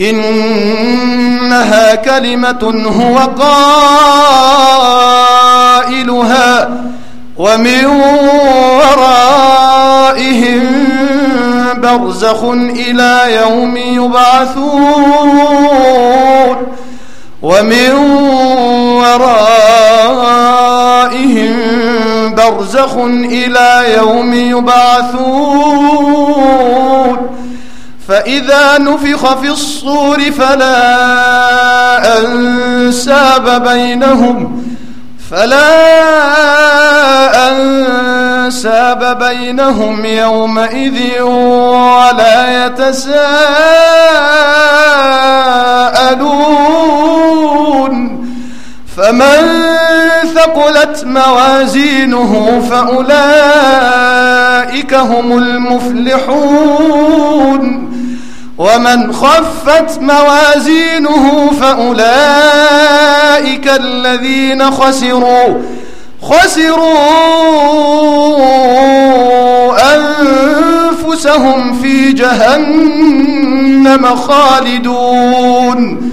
إنها كلمة هو قائلها ومن ورائهم برزخ إلى يوم يبعثون ومن ورائهم برزخ إلى يوم يبعثون فإذا نفخ في الصور فلا أنساب بينهم فلا أنساب بينهم يومئذ ولا يتساءلون. فمن ثقلت موازينه فأولئك هم المفلحون. ومن خفت موازينه فأولئك الذين خسروا خسروا أنفسهم في جهنم خالدون.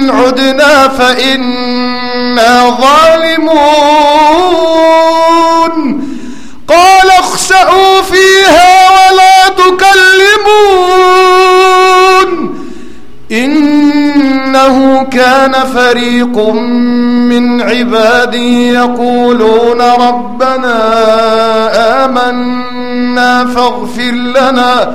فإن عدنا فإنا ظالمون. قال اخسأوا فيها ولا تكلمون. إنه كان فريق من عبادي يقولون ربنا آمنا فاغفر لنا فاغفر لنا